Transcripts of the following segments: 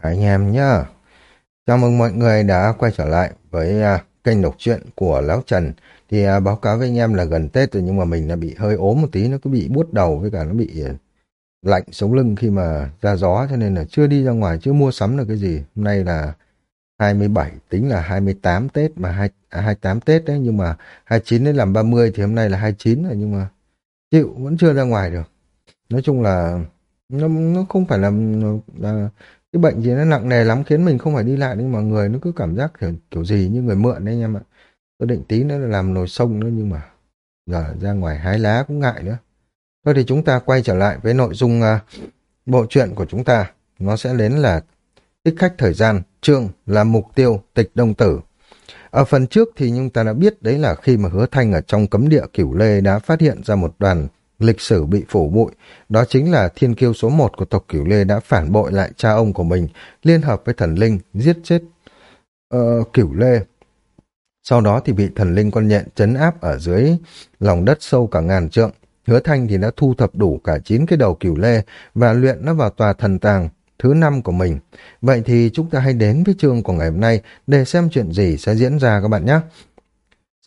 anh em nhá. Chào mừng mọi người đã quay trở lại với uh, kênh đọc truyện của Lão Trần. Thì uh, báo cáo với anh em là gần Tết rồi nhưng mà mình đã bị hơi ốm một tí, nó cứ bị buốt đầu với cả nó bị à, lạnh sống lưng khi mà ra gió cho nên là chưa đi ra ngoài, chưa mua sắm được cái gì. Hôm nay là 27, tính là 28 Tết mà 2, à, 28 Tết đấy nhưng mà 29 đến làm 30 thì hôm nay là 29 rồi nhưng mà chịu vẫn chưa ra ngoài được. Nói chung là nó nó không phải là, là cái bệnh gì nó nặng nề lắm khiến mình không phải đi lại nhưng mà người nó cứ cảm giác kiểu, kiểu gì như người mượn đấy anh em ạ. Tôi định tí nữa là làm nồi sông nữa nhưng mà giờ ra ngoài hái lá cũng ngại nữa. Thôi thì chúng ta quay trở lại với nội dung uh, bộ truyện của chúng ta. Nó sẽ đến là tích khách thời gian chương là mục tiêu tịch đông tử. Ở phần trước thì chúng ta đã biết đấy là khi mà hứa thanh ở trong cấm địa cửu lê đã phát hiện ra một đoàn lịch sử bị phủ bụi. Đó chính là thiên kiêu số một của tộc Cửu Lê đã phản bội lại cha ông của mình, liên hợp với thần linh, giết chết uh, Cửu Lê. Sau đó thì bị thần linh con nhện chấn áp ở dưới lòng đất sâu cả ngàn trượng. Hứa Thanh thì đã thu thập đủ cả chín cái đầu Cửu Lê và luyện nó vào tòa thần tàng thứ năm của mình. Vậy thì chúng ta hãy đến với chương của ngày hôm nay để xem chuyện gì sẽ diễn ra các bạn nhé.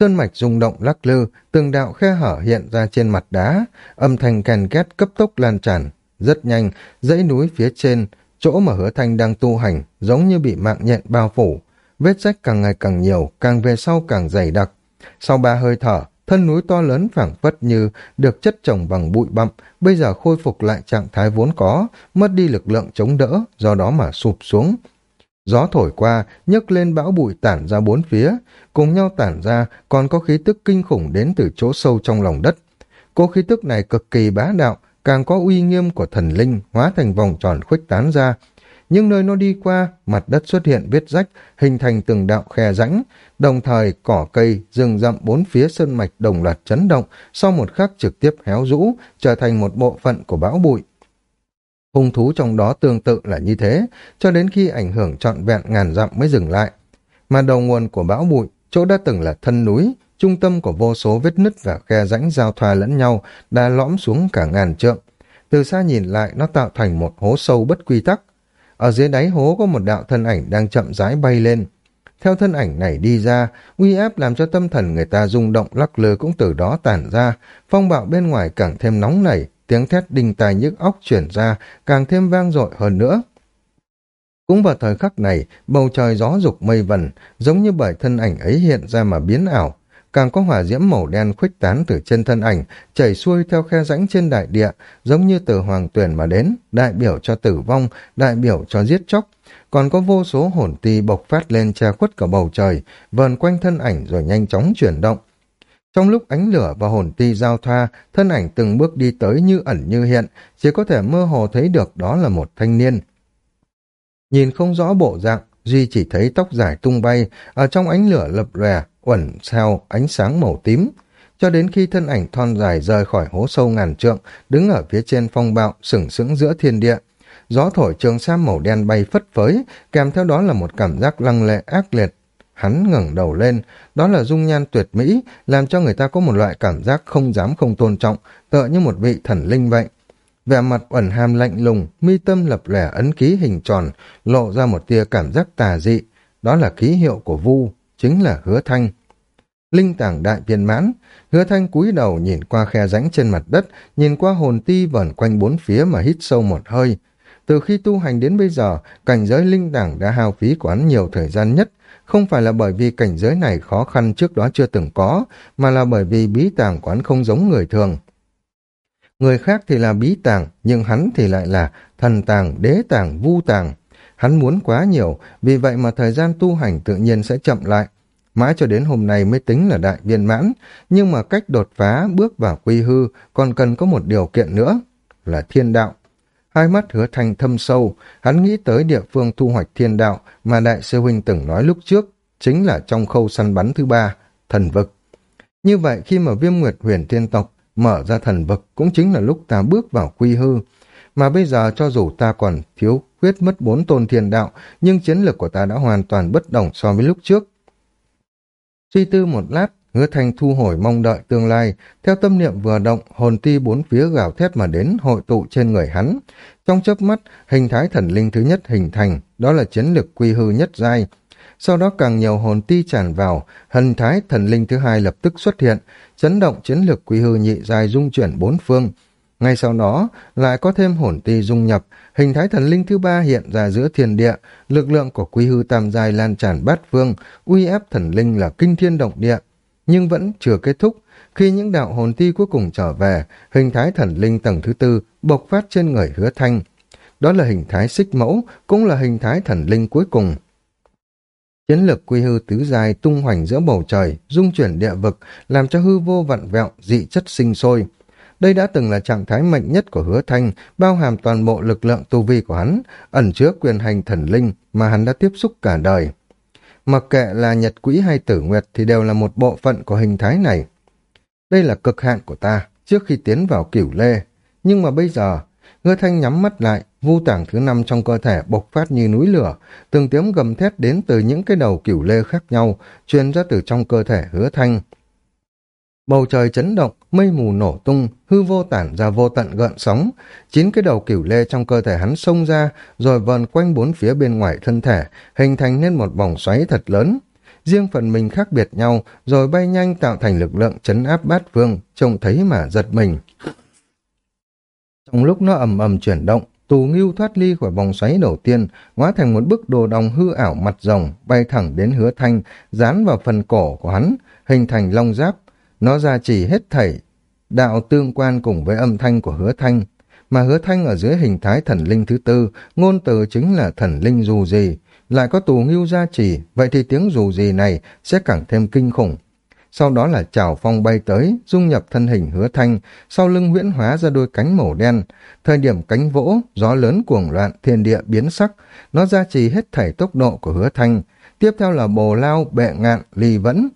Sơn mạch rung động lắc lư, từng đạo khe hở hiện ra trên mặt đá, âm thanh kèn két cấp tốc lan tràn. Rất nhanh, dãy núi phía trên, chỗ mà hứa thanh đang tu hành, giống như bị mạng nhện bao phủ. Vết rách càng ngày càng nhiều, càng về sau càng dày đặc. Sau ba hơi thở, thân núi to lớn phảng phất như được chất trồng bằng bụi bặm, bây giờ khôi phục lại trạng thái vốn có, mất đi lực lượng chống đỡ, do đó mà sụp xuống, Gió thổi qua, nhấc lên bão bụi tản ra bốn phía, cùng nhau tản ra còn có khí tức kinh khủng đến từ chỗ sâu trong lòng đất. Cô khí tức này cực kỳ bá đạo, càng có uy nghiêm của thần linh hóa thành vòng tròn khuếch tán ra. Nhưng nơi nó đi qua, mặt đất xuất hiện vết rách, hình thành từng đạo khe rãnh, đồng thời cỏ cây, rừng rậm bốn phía sơn mạch đồng loạt chấn động, sau một khắc trực tiếp héo rũ, trở thành một bộ phận của bão bụi. Hung thú trong đó tương tự là như thế, cho đến khi ảnh hưởng trọn vẹn ngàn dặm mới dừng lại. Mà đầu nguồn của bão bụi, chỗ đã từng là thân núi, trung tâm của vô số vết nứt và khe rãnh giao thoa lẫn nhau đã lõm xuống cả ngàn trượng. Từ xa nhìn lại nó tạo thành một hố sâu bất quy tắc. Ở dưới đáy hố có một đạo thân ảnh đang chậm rãi bay lên. Theo thân ảnh này đi ra, uy áp làm cho tâm thần người ta rung động lắc lư cũng từ đó tản ra, phong bạo bên ngoài càng thêm nóng nảy, tiếng thét đinh tai nhức óc chuyển ra càng thêm vang dội hơn nữa. Cũng vào thời khắc này, bầu trời gió dục mây vần, giống như bởi thân ảnh ấy hiện ra mà biến ảo. Càng có hỏa diễm màu đen khuếch tán từ trên thân ảnh, chảy xuôi theo khe rãnh trên đại địa, giống như từ hoàng tuyển mà đến, đại biểu cho tử vong, đại biểu cho giết chóc. Còn có vô số hồn ti bộc phát lên che khuất cả bầu trời, vờn quanh thân ảnh rồi nhanh chóng chuyển động, trong lúc ánh lửa và hồn ti giao thoa, thân ảnh từng bước đi tới như ẩn như hiện, chỉ có thể mơ hồ thấy được đó là một thanh niên. Nhìn không rõ bộ dạng, Duy chỉ thấy tóc dài tung bay, ở trong ánh lửa lập lòe, uẩn sao ánh sáng màu tím. Cho đến khi thân ảnh thon dài rời khỏi hố sâu ngàn trượng, đứng ở phía trên phong bạo, sừng sững giữa thiên địa. Gió thổi trường sam màu đen bay phất phới, kèm theo đó là một cảm giác lăng lệ ác liệt, Hắn ngẩng đầu lên, đó là dung nhan tuyệt mỹ, làm cho người ta có một loại cảm giác không dám không tôn trọng, tựa như một vị thần linh vậy. Vẻ mặt uẩn hàm lạnh lùng, mi tâm lập lẻ ấn ký hình tròn, lộ ra một tia cảm giác tà dị. Đó là ký hiệu của Vu, chính là hứa thanh. Linh tảng đại viên mãn, hứa thanh cúi đầu nhìn qua khe rãnh trên mặt đất, nhìn qua hồn ti vẩn quanh bốn phía mà hít sâu một hơi. Từ khi tu hành đến bây giờ, cảnh giới linh tảng đã hao phí quán nhiều thời gian nhất, không phải là bởi vì cảnh giới này khó khăn trước đó chưa từng có, mà là bởi vì bí tàng quán không giống người thường. Người khác thì là bí tàng, nhưng hắn thì lại là thần tàng, đế tàng, vu tàng. Hắn muốn quá nhiều, vì vậy mà thời gian tu hành tự nhiên sẽ chậm lại. Mãi cho đến hôm nay mới tính là đại viên mãn, nhưng mà cách đột phá bước vào quy hư còn cần có một điều kiện nữa, là thiên đạo. Hai mắt hứa thanh thâm sâu, hắn nghĩ tới địa phương thu hoạch thiên đạo mà đại sư huynh từng nói lúc trước, chính là trong khâu săn bắn thứ ba, thần vực. Như vậy khi mà viêm nguyệt huyền thiên tộc mở ra thần vực cũng chính là lúc ta bước vào quy hư. Mà bây giờ cho dù ta còn thiếu khuyết mất bốn tôn thiên đạo, nhưng chiến lược của ta đã hoàn toàn bất đồng so với lúc trước. Suy tư một lát, hứa thanh thu hồi mong đợi tương lai, theo tâm niệm vừa động, hồn ti bốn phía gào thét mà đến hội tụ trên người hắn. Trong chớp mắt, hình thái thần linh thứ nhất hình thành, đó là chiến lực quy hư nhất giai. Sau đó càng nhiều hồn ti tràn vào, hình thái thần linh thứ hai lập tức xuất hiện, chấn động chiến lược quy hư nhị dài dung chuyển bốn phương. Ngay sau đó, lại có thêm hồn ti dung nhập, hình thái thần linh thứ ba hiện ra giữa thiên địa, lực lượng của quy hư tam giai lan tràn bát phương, uy ép thần linh là kinh thiên động địa. Nhưng vẫn chưa kết thúc, khi những đạo hồn ti cuối cùng trở về, hình thái thần linh tầng thứ tư bộc phát trên người hứa thanh. Đó là hình thái xích mẫu, cũng là hình thái thần linh cuối cùng. Chiến lược quy hư tứ dài tung hoành giữa bầu trời, dung chuyển địa vực, làm cho hư vô vặn vẹo, dị chất sinh sôi. Đây đã từng là trạng thái mạnh nhất của hứa thanh, bao hàm toàn bộ lực lượng tu vi của hắn, ẩn chứa quyền hành thần linh mà hắn đã tiếp xúc cả đời. Mặc kệ là nhật quỹ hay tử nguyệt thì đều là một bộ phận của hình thái này. Đây là cực hạn của ta, trước khi tiến vào cửu lê. Nhưng mà bây giờ, Ngư thanh nhắm mắt lại, vu tảng thứ năm trong cơ thể bộc phát như núi lửa, từng tiếng gầm thét đến từ những cái đầu cửu lê khác nhau, truyền ra từ trong cơ thể hứa thanh. Bầu trời chấn động, mây mù nổ tung, hư vô tản ra vô tận gợn sóng, chín cái đầu cửu lê trong cơ thể hắn xông ra, rồi vờn quanh bốn phía bên ngoài thân thể, hình thành nên một vòng xoáy thật lớn. Riêng phần mình khác biệt nhau, rồi bay nhanh tạo thành lực lượng chấn áp bát vương trông thấy mà giật mình. Trong lúc nó ầm ầm chuyển động, tù ngưu thoát ly khỏi vòng xoáy đầu tiên, hóa thành một bức đồ đồng hư ảo mặt rồng, bay thẳng đến hứa thanh, dán vào phần cổ của hắn, hình thành long giáp, nó ra chỉ hết thảy, đạo tương quan cùng với âm thanh của hứa thanh, mà hứa thanh ở dưới hình thái thần linh thứ tư, ngôn từ chính là thần linh dù gì, lại có tù ngưu gia trì, vậy thì tiếng dù gì này sẽ càng thêm kinh khủng. Sau đó là chào phong bay tới, dung nhập thân hình hứa thanh, sau lưng huyễn hóa ra đôi cánh màu đen. Thời điểm cánh vỗ, gió lớn cuồng loạn, thiên địa biến sắc, nó gia trì hết thảy tốc độ của hứa thanh. Tiếp theo là bồ lao, bệ ngạn, ly vẫn,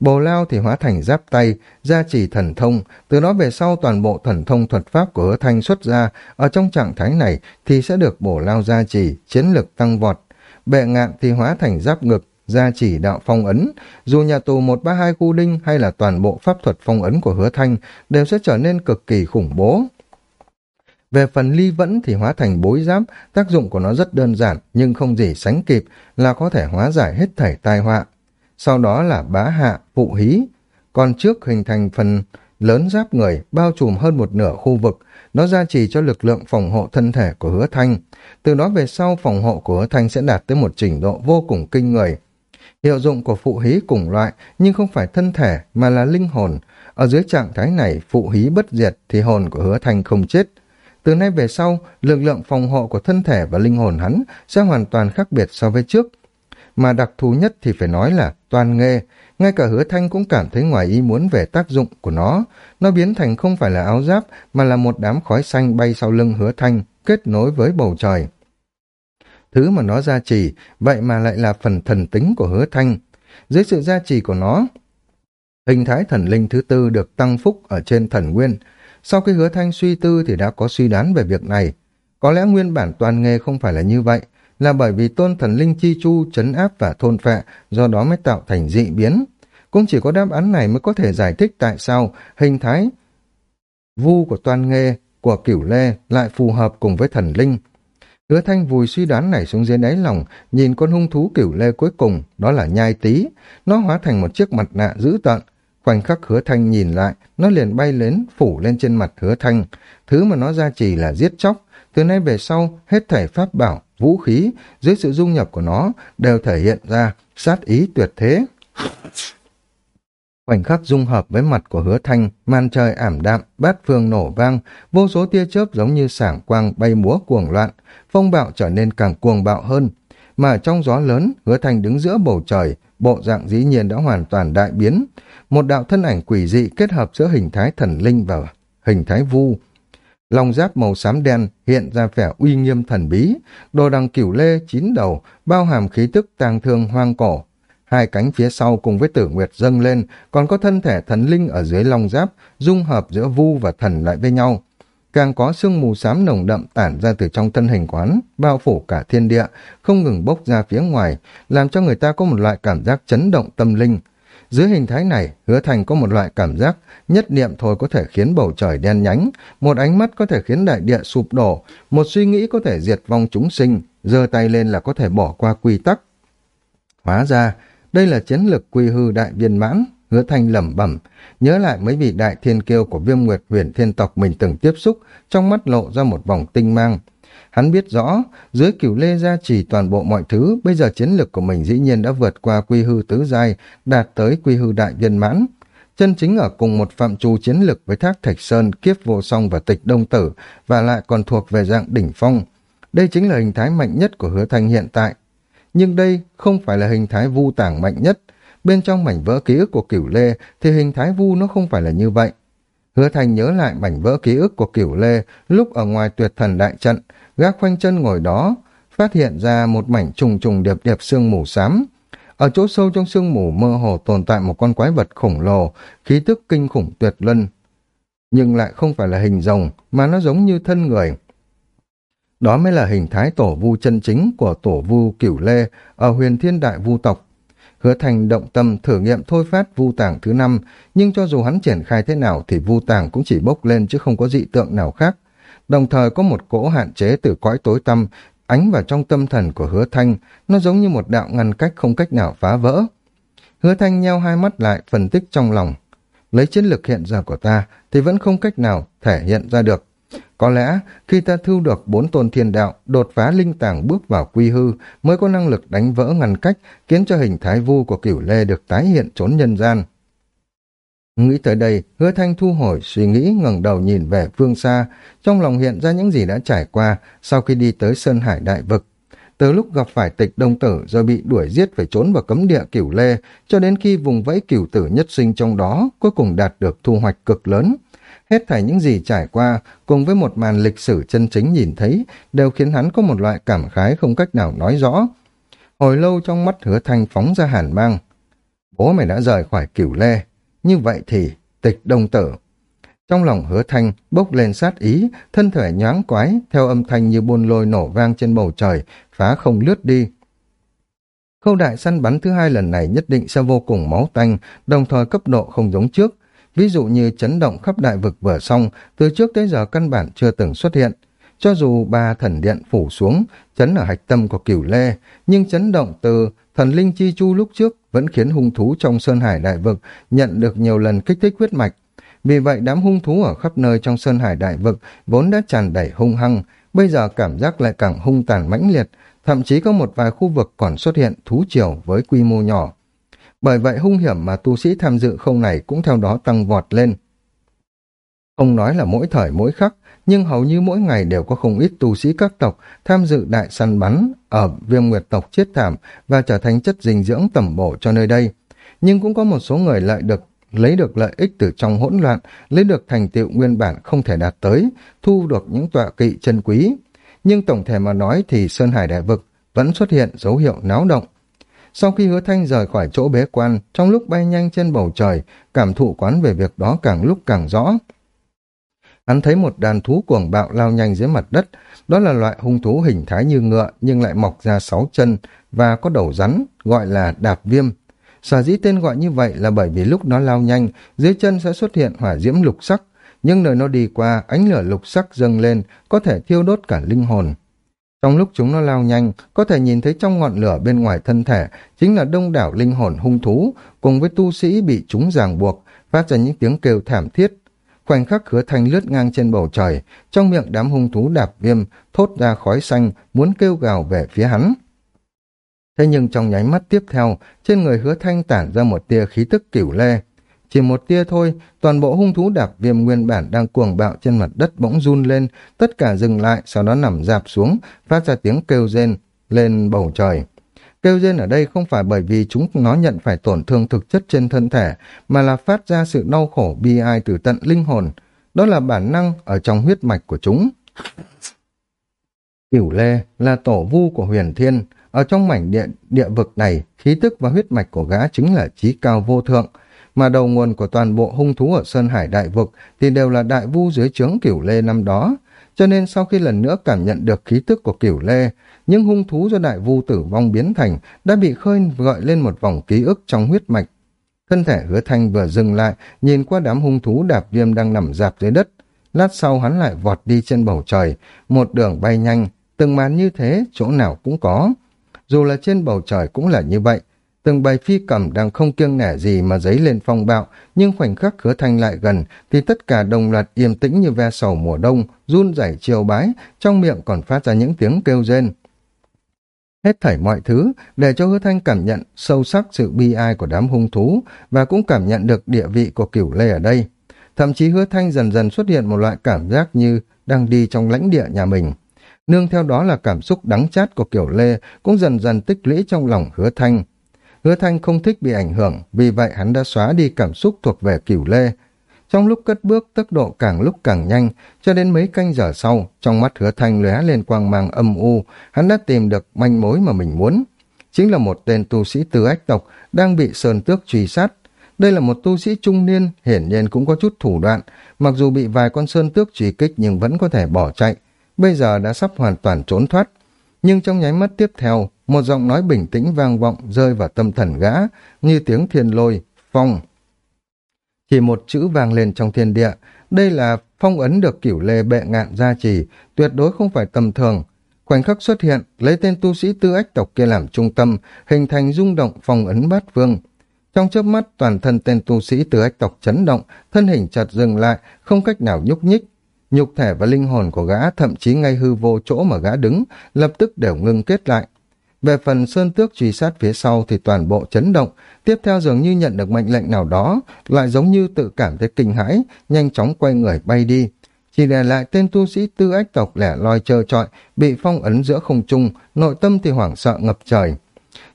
Bồ lao thì hóa thành giáp tay, gia trì thần thông, từ đó về sau toàn bộ thần thông thuật pháp của hứa thanh xuất ra, ở trong trạng thái này thì sẽ được bổ lao gia trì, chiến lực tăng vọt. Bệ ngạn thì hóa thành giáp ngực, gia chỉ đạo phong ấn, dù nhà tù 132 khu đinh hay là toàn bộ pháp thuật phong ấn của hứa thanh đều sẽ trở nên cực kỳ khủng bố. Về phần ly vẫn thì hóa thành bối giáp, tác dụng của nó rất đơn giản nhưng không gì sánh kịp là có thể hóa giải hết thảy tai họa sau đó là bá hạ, phụ hí. Còn trước hình thành phần lớn giáp người, bao trùm hơn một nửa khu vực, nó gia trì cho lực lượng phòng hộ thân thể của hứa thanh. Từ đó về sau, phòng hộ của hứa thanh sẽ đạt tới một trình độ vô cùng kinh người. Hiệu dụng của phụ hí cùng loại, nhưng không phải thân thể, mà là linh hồn. Ở dưới trạng thái này, phụ hí bất diệt thì hồn của hứa thanh không chết. Từ nay về sau, lực lượng phòng hộ của thân thể và linh hồn hắn sẽ hoàn toàn khác biệt so với trước, mà đặc thù nhất thì phải nói là toàn nghề, ngay cả hứa thanh cũng cảm thấy ngoài ý muốn về tác dụng của nó. Nó biến thành không phải là áo giáp, mà là một đám khói xanh bay sau lưng hứa thanh, kết nối với bầu trời. Thứ mà nó gia trì, vậy mà lại là phần thần tính của hứa thanh. Dưới sự gia trì của nó, hình thái thần linh thứ tư được tăng phúc ở trên thần nguyên. Sau khi hứa thanh suy tư thì đã có suy đoán về việc này. Có lẽ nguyên bản toàn nghề không phải là như vậy, là bởi vì tôn thần linh chi chu chấn áp và thôn phệ, do đó mới tạo thành dị biến. Cũng chỉ có đáp án này mới có thể giải thích tại sao hình thái vu của toàn nghề của cửu lê lại phù hợp cùng với thần linh. Hứa thanh vùi suy đoán này xuống dưới đáy lòng, nhìn con hung thú cửu lê cuối cùng, đó là nhai tí. Nó hóa thành một chiếc mặt nạ dữ tợn. Khoảnh khắc hứa thanh nhìn lại, nó liền bay lên, phủ lên trên mặt hứa thanh. Thứ mà nó ra chỉ là giết chóc. Từ nay về sau, hết thảy pháp bảo, vũ khí, dưới sự dung nhập của nó, đều thể hiện ra sát ý tuyệt thế. Khoảnh khắc dung hợp với mặt của hứa thanh, màn trời ảm đạm, bát phương nổ vang, vô số tia chớp giống như sảng quang bay múa cuồng loạn, phong bạo trở nên càng cuồng bạo hơn. Mà trong gió lớn, hứa thanh đứng giữa bầu trời, bộ dạng dĩ nhiên đã hoàn toàn đại biến. Một đạo thân ảnh quỷ dị kết hợp giữa hình thái thần linh và hình thái vu, Lòng giáp màu xám đen hiện ra vẻ uy nghiêm thần bí, đồ đằng cửu lê chín đầu, bao hàm khí tức tang thương hoang cổ. Hai cánh phía sau cùng với tử nguyệt dâng lên, còn có thân thể thần linh ở dưới long giáp, dung hợp giữa vu và thần lại với nhau. Càng có sương mù xám nồng đậm tản ra từ trong thân hình quán, bao phủ cả thiên địa, không ngừng bốc ra phía ngoài, làm cho người ta có một loại cảm giác chấn động tâm linh. Dưới hình thái này, hứa thành có một loại cảm giác nhất niệm thôi có thể khiến bầu trời đen nhánh, một ánh mắt có thể khiến đại địa sụp đổ, một suy nghĩ có thể diệt vong chúng sinh, giơ tay lên là có thể bỏ qua quy tắc. Hóa ra, đây là chiến lược quy hư đại viên mãn, hứa thanh lẩm bẩm, nhớ lại mấy vị đại thiên kiêu của viêm nguyệt huyền thiên tộc mình từng tiếp xúc, trong mắt lộ ra một vòng tinh mang. Hắn biết rõ, dưới cửu lê gia trì toàn bộ mọi thứ, bây giờ chiến lược của mình dĩ nhiên đã vượt qua quy hư tứ giai, đạt tới quy hư đại viên mãn. Chân chính ở cùng một phạm trù chiến lược với Thác Thạch Sơn, Kiếp Vô Song và Tịch Đông Tử, và lại còn thuộc về dạng đỉnh phong. Đây chính là hình thái mạnh nhất của hứa thanh hiện tại. Nhưng đây không phải là hình thái vu tảng mạnh nhất. Bên trong mảnh vỡ ký ức của cửu lê thì hình thái vu nó không phải là như vậy. Hứa Thành nhớ lại mảnh vỡ ký ức của cửu lê lúc ở ngoài tuyệt thần đại trận, gác khoanh chân ngồi đó, phát hiện ra một mảnh trùng trùng điệp điệp sương mù xám. Ở chỗ sâu trong sương mù mơ hồ tồn tại một con quái vật khổng lồ, khí tức kinh khủng tuyệt luân. Nhưng lại không phải là hình rồng, mà nó giống như thân người. Đó mới là hình thái tổ vu chân chính của tổ vu cửu lê ở huyền thiên đại vu tộc. Hứa thành động tâm thử nghiệm thôi phát vu tàng thứ năm, nhưng cho dù hắn triển khai thế nào thì vu tàng cũng chỉ bốc lên chứ không có dị tượng nào khác. Đồng thời có một cỗ hạn chế từ cõi tối tâm, ánh vào trong tâm thần của hứa thanh, nó giống như một đạo ngăn cách không cách nào phá vỡ. Hứa thanh nheo hai mắt lại phân tích trong lòng. Lấy chiến lược hiện giờ của ta thì vẫn không cách nào thể hiện ra được. Có lẽ khi ta thu được bốn tôn thiên đạo, đột phá linh tàng bước vào quy hư, mới có năng lực đánh vỡ ngăn cách, khiến cho hình thái vu của cửu lê được tái hiện trốn nhân gian. Nghĩ tới đây, hứa thanh thu hồi suy nghĩ ngẩng đầu nhìn về phương xa, trong lòng hiện ra những gì đã trải qua sau khi đi tới Sơn Hải Đại Vực. Từ lúc gặp phải tịch đông tử rồi bị đuổi giết phải trốn vào cấm địa cửu lê, cho đến khi vùng vẫy cửu tử nhất sinh trong đó, cuối cùng đạt được thu hoạch cực lớn. Hết thảy những gì trải qua, cùng với một màn lịch sử chân chính nhìn thấy, đều khiến hắn có một loại cảm khái không cách nào nói rõ. Hồi lâu trong mắt hứa thanh phóng ra hàn mang. Bố mày đã rời khỏi cửu lê. Như vậy thì, tịch đông tử. Trong lòng hứa thanh bốc lên sát ý, thân thể nhoáng quái, theo âm thanh như buôn lôi nổ vang trên bầu trời, phá không lướt đi. Khâu đại săn bắn thứ hai lần này nhất định sẽ vô cùng máu tanh, đồng thời cấp độ không giống trước, Ví dụ như chấn động khắp đại vực vừa xong, từ trước tới giờ căn bản chưa từng xuất hiện. Cho dù ba thần điện phủ xuống, chấn ở hạch tâm của cửu lê, nhưng chấn động từ thần linh chi chu lúc trước vẫn khiến hung thú trong Sơn Hải Đại Vực nhận được nhiều lần kích thích huyết mạch. Vì vậy đám hung thú ở khắp nơi trong Sơn Hải Đại Vực vốn đã tràn đầy hung hăng, bây giờ cảm giác lại càng hung tàn mãnh liệt, thậm chí có một vài khu vực còn xuất hiện thú triều với quy mô nhỏ. Bởi vậy hung hiểm mà tu sĩ tham dự không này cũng theo đó tăng vọt lên. Không nói là mỗi thời mỗi khắc, nhưng hầu như mỗi ngày đều có không ít tu sĩ các tộc tham dự đại săn bắn ở viêm nguyệt tộc chết thảm và trở thành chất dinh dưỡng tẩm bổ cho nơi đây. Nhưng cũng có một số người lại được lấy được lợi ích từ trong hỗn loạn, lấy được thành tựu nguyên bản không thể đạt tới, thu được những tọa kỵ chân quý. Nhưng tổng thể mà nói thì Sơn Hải Đại Vực vẫn xuất hiện dấu hiệu náo động. Sau khi hứa thanh rời khỏi chỗ bế quan, trong lúc bay nhanh trên bầu trời, cảm thụ quán về việc đó càng lúc càng rõ. Hắn thấy một đàn thú cuồng bạo lao nhanh dưới mặt đất, đó là loại hung thú hình thái như ngựa nhưng lại mọc ra sáu chân và có đầu rắn, gọi là đạp viêm. Sở dĩ tên gọi như vậy là bởi vì lúc nó lao nhanh, dưới chân sẽ xuất hiện hỏa diễm lục sắc, nhưng nơi nó đi qua, ánh lửa lục sắc dâng lên, có thể thiêu đốt cả linh hồn. Trong lúc chúng nó lao nhanh, có thể nhìn thấy trong ngọn lửa bên ngoài thân thể chính là đông đảo linh hồn hung thú, cùng với tu sĩ bị chúng ràng buộc, phát ra những tiếng kêu thảm thiết. Khoảnh khắc hứa thanh lướt ngang trên bầu trời, trong miệng đám hung thú đạp viêm, thốt ra khói xanh, muốn kêu gào về phía hắn. Thế nhưng trong nháy mắt tiếp theo, trên người hứa thanh tản ra một tia khí tức cửu lê, chỉ một tia thôi, toàn bộ hung thú đạp viêm nguyên bản đang cuồng bạo trên mặt đất bỗng run lên, tất cả dừng lại, sau đó nằm dạp xuống, phát ra tiếng kêu rên lên bầu trời. Kêu rên ở đây không phải bởi vì chúng nó nhận phải tổn thương thực chất trên thân thể, mà là phát ra sự đau khổ bi ai từ tận linh hồn. Đó là bản năng ở trong huyết mạch của chúng. Cửu Lê là tổ vu của huyền thiên. Ở trong mảnh địa, địa vực này, khí tức và huyết mạch của gã chính là trí cao vô thượng, mà đầu nguồn của toàn bộ hung thú ở Sơn Hải Đại Vực thì đều là đại vu dưới trướng cửu lê năm đó. Cho nên sau khi lần nữa cảm nhận được khí tức của cửu lê, những hung thú do đại vu tử vong biến thành đã bị khơi gợi lên một vòng ký ức trong huyết mạch. thân thể hứa thanh vừa dừng lại, nhìn qua đám hung thú đạp viêm đang nằm dạp dưới đất. Lát sau hắn lại vọt đi trên bầu trời, một đường bay nhanh, từng màn như thế, chỗ nào cũng có. Dù là trên bầu trời cũng là như vậy, từng bài phi cầm đang không kiêng nẻ gì mà dấy lên phong bạo, nhưng khoảnh khắc hứa thanh lại gần thì tất cả đồng loạt yên tĩnh như ve sầu mùa đông, run rẩy chiều bái, trong miệng còn phát ra những tiếng kêu rên. Hết thảy mọi thứ để cho hứa thanh cảm nhận sâu sắc sự bi ai của đám hung thú và cũng cảm nhận được địa vị của cửu lê ở đây. Thậm chí hứa thanh dần dần xuất hiện một loại cảm giác như đang đi trong lãnh địa nhà mình. Nương theo đó là cảm xúc đắng chát của kiểu lê cũng dần dần tích lũy trong lòng hứa thanh. Hứa thanh không thích bị ảnh hưởng, vì vậy hắn đã xóa đi cảm xúc thuộc về cửu lê. Trong lúc cất bước, tốc độ càng lúc càng nhanh, cho đến mấy canh giờ sau, trong mắt hứa thanh lóe lên quang mang âm u, hắn đã tìm được manh mối mà mình muốn. Chính là một tên tu sĩ tứ ách tộc đang bị sơn tước truy sát. Đây là một tu sĩ trung niên, hiển nhiên cũng có chút thủ đoạn, mặc dù bị vài con sơn tước truy kích nhưng vẫn có thể bỏ chạy. Bây giờ đã sắp hoàn toàn trốn thoát. Nhưng trong nháy mắt tiếp theo, một giọng nói bình tĩnh vang vọng rơi vào tâm thần gã, như tiếng thiên lôi, phong. Chỉ một chữ vang lên trong thiên địa, đây là phong ấn được cửu lê bệ ngạn gia trì, tuyệt đối không phải tầm thường. Khoảnh khắc xuất hiện, lấy tên tu sĩ tư ách tộc kia làm trung tâm, hình thành rung động phong ấn bát vương. Trong chớp mắt, toàn thân tên tu sĩ tư ách tộc chấn động, thân hình chợt dừng lại, không cách nào nhúc nhích. Nhục thể và linh hồn của gã, thậm chí ngay hư vô chỗ mà gã đứng, lập tức đều ngưng kết lại. Về phần sơn tước truy sát phía sau thì toàn bộ chấn động, tiếp theo dường như nhận được mệnh lệnh nào đó, lại giống như tự cảm thấy kinh hãi, nhanh chóng quay người bay đi. Chỉ để lại tên tu sĩ tư ách tộc lẻ loi trơ trọi, bị phong ấn giữa không trung, nội tâm thì hoảng sợ ngập trời.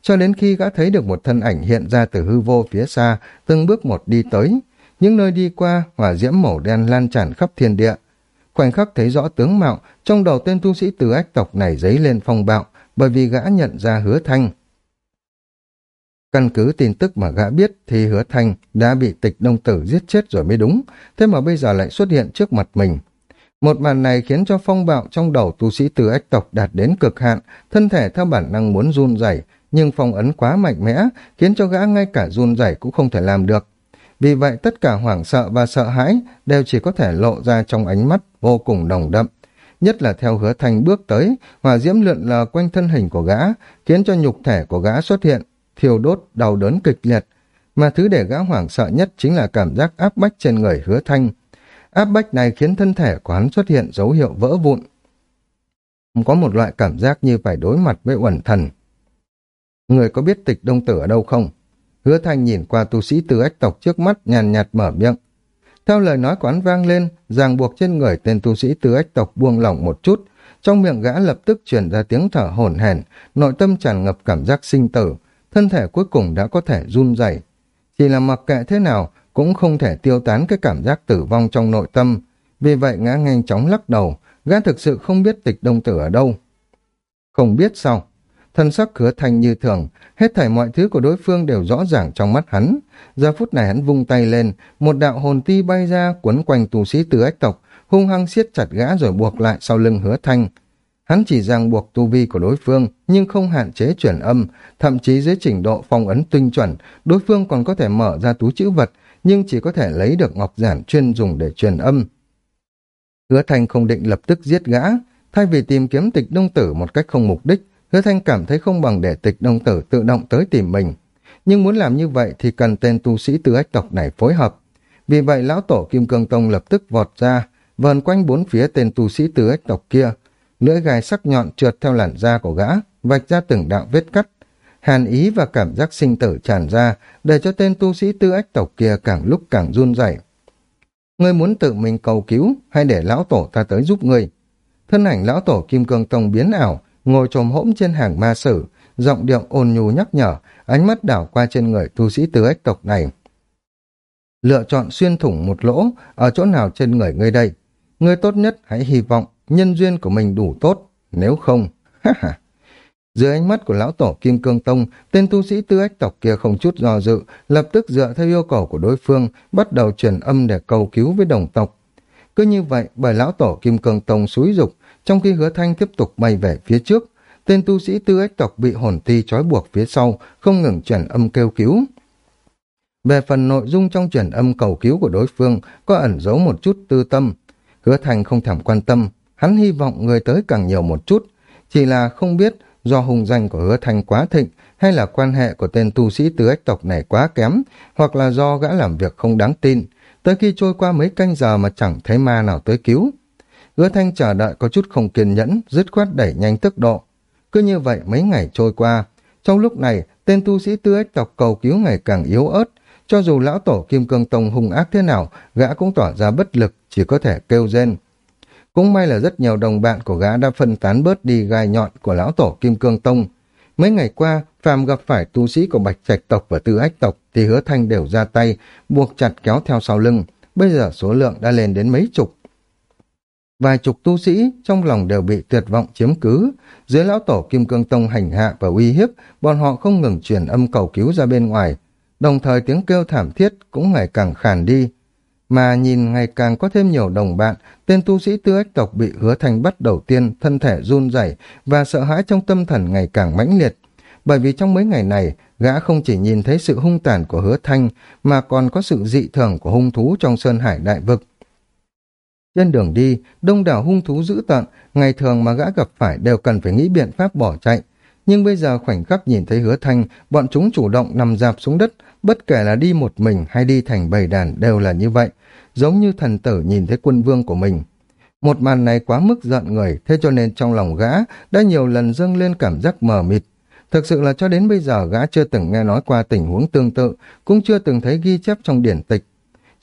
Cho đến khi gã thấy được một thân ảnh hiện ra từ hư vô phía xa, từng bước một đi tới. Những nơi đi qua, hỏa diễm màu đen lan tràn khắp thiên địa. Khoảnh khắc thấy rõ tướng mạo, trong đầu tên tu sĩ từ ách tộc này dấy lên phong bạo, bởi vì gã nhận ra hứa thanh. Căn cứ tin tức mà gã biết thì hứa thanh đã bị tịch đông tử giết chết rồi mới đúng, thế mà bây giờ lại xuất hiện trước mặt mình. Một màn này khiến cho phong bạo trong đầu tu sĩ từ ách tộc đạt đến cực hạn, thân thể theo bản năng muốn run rẩy nhưng phong ấn quá mạnh mẽ, khiến cho gã ngay cả run rẩy cũng không thể làm được. Vì vậy tất cả hoảng sợ và sợ hãi đều chỉ có thể lộ ra trong ánh mắt vô cùng đồng đậm nhất là theo hứa thanh bước tới, hỏa diễm lượn lờ quanh thân hình của gã, khiến cho nhục thể của gã xuất hiện, thiêu đốt, đau đớn kịch liệt. Mà thứ để gã hoảng sợ nhất chính là cảm giác áp bách trên người hứa thanh. Áp bách này khiến thân thể của hắn xuất hiện dấu hiệu vỡ vụn. Có một loại cảm giác như phải đối mặt với uẩn thần. Người có biết tịch đông tử ở đâu không? Hứa thanh nhìn qua tu sĩ từ ách tộc trước mắt nhàn nhạt mở miệng. Theo lời nói quán vang lên, ràng buộc trên người tên tu sĩ từ ách tộc buông lỏng một chút, trong miệng gã lập tức truyền ra tiếng thở hổn hển, nội tâm tràn ngập cảm giác sinh tử, thân thể cuối cùng đã có thể run rẩy. Chỉ là mặc kệ thế nào, cũng không thể tiêu tán cái cảm giác tử vong trong nội tâm, vì vậy ngã nhanh chóng lắc đầu, gã thực sự không biết tịch đông tử ở đâu. Không biết sao? Thân sắc hứa thanh như thường, hết thảy mọi thứ của đối phương đều rõ ràng trong mắt hắn. Giờ phút này hắn vung tay lên, một đạo hồn ti bay ra quấn quanh tù sĩ tứ ách tộc, hung hăng siết chặt gã rồi buộc lại sau lưng hứa thanh. Hắn chỉ ràng buộc tu vi của đối phương, nhưng không hạn chế chuyển âm, thậm chí dưới trình độ phong ấn tinh chuẩn, đối phương còn có thể mở ra túi chữ vật, nhưng chỉ có thể lấy được ngọc giản chuyên dùng để truyền âm. Hứa thanh không định lập tức giết gã, thay vì tìm kiếm tịch đông tử một cách không mục đích, Hứa Thanh cảm thấy không bằng để tịch đông tử tự động tới tìm mình. Nhưng muốn làm như vậy thì cần tên tu sĩ tư ách tộc này phối hợp. Vì vậy lão tổ Kim Cương Tông lập tức vọt ra, vờn quanh bốn phía tên tu sĩ tư ách tộc kia. Lưỡi gai sắc nhọn trượt theo làn da của gã, vạch ra từng đạo vết cắt. Hàn ý và cảm giác sinh tử tràn ra, để cho tên tu sĩ tư ách tộc kia càng lúc càng run rẩy. Ngươi muốn tự mình cầu cứu hay để lão tổ ta tới giúp ngươi? Thân ảnh lão tổ Kim Cương Tông biến ảo, ngồi trồm hỗm trên hàng ma sử, giọng điệu ôn nhu nhắc nhở, ánh mắt đảo qua trên người tu sĩ tứ ếch tộc này. Lựa chọn xuyên thủng một lỗ, ở chỗ nào trên người ngươi đây? Ngươi tốt nhất hãy hy vọng nhân duyên của mình đủ tốt, nếu không, ha ha. Dưới ánh mắt của lão tổ Kim Cương Tông, tên tu sĩ tư ếch tộc kia không chút do dự, lập tức dựa theo yêu cầu của đối phương, bắt đầu truyền âm để cầu cứu với đồng tộc. Cứ như vậy, bởi lão tổ Kim Cương Tông xúi dục, trong khi hứa thanh tiếp tục bay về phía trước, tên tu sĩ tư ếch tộc bị hồn ti trói buộc phía sau, không ngừng chuyển âm kêu cứu. Về phần nội dung trong truyền âm cầu cứu của đối phương có ẩn giấu một chút tư tâm. Hứa Thành không thèm quan tâm, hắn hy vọng người tới càng nhiều một chút. Chỉ là không biết do hùng danh của Hứa Thành quá thịnh hay là quan hệ của tên tu sĩ tứ ếch tộc này quá kém hoặc là do gã làm việc không đáng tin. Tới khi trôi qua mấy canh giờ mà chẳng thấy ma nào tới cứu. Hứa Thanh chờ đợi có chút không kiên nhẫn, dứt khoát đẩy nhanh tốc độ. Cứ như vậy mấy ngày trôi qua, trong lúc này tên tu sĩ tư ếch tộc cầu cứu ngày càng yếu ớt, cho dù lão tổ Kim Cương Tông hung ác thế nào, gã cũng tỏ ra bất lực, chỉ có thể kêu rên. Cũng may là rất nhiều đồng bạn của gã đã phân tán bớt đi gai nhọn của lão tổ Kim Cương Tông. Mấy ngày qua, phàm gặp phải tu sĩ của Bạch Trạch tộc và Tư Ách tộc thì hứa thanh đều ra tay, buộc chặt kéo theo sau lưng. Bây giờ số lượng đã lên đến mấy chục. Vài chục tu sĩ trong lòng đều bị tuyệt vọng chiếm cứ. Dưới lão tổ Kim Cương Tông hành hạ và uy hiếp, bọn họ không ngừng truyền âm cầu cứu ra bên ngoài. Đồng thời tiếng kêu thảm thiết cũng ngày càng khàn đi. Mà nhìn ngày càng có thêm nhiều đồng bạn, tên tu sĩ tư ách tộc bị hứa thành bắt đầu tiên, thân thể run rẩy và sợ hãi trong tâm thần ngày càng mãnh liệt. Bởi vì trong mấy ngày này, gã không chỉ nhìn thấy sự hung tàn của hứa thanh, mà còn có sự dị thường của hung thú trong Sơn Hải Đại Vực. Trên đường đi, đông đảo hung thú dữ tợn, ngày thường mà gã gặp phải đều cần phải nghĩ biện pháp bỏ chạy. Nhưng bây giờ khoảnh khắc nhìn thấy hứa thanh, bọn chúng chủ động nằm dạp xuống đất, bất kể là đi một mình hay đi thành bầy đàn đều là như vậy, giống như thần tử nhìn thấy quân vương của mình. Một màn này quá mức giận người, thế cho nên trong lòng gã đã nhiều lần dâng lên cảm giác mờ mịt. Thực sự là cho đến bây giờ gã chưa từng nghe nói qua tình huống tương tự, cũng chưa từng thấy ghi chép trong điển tịch.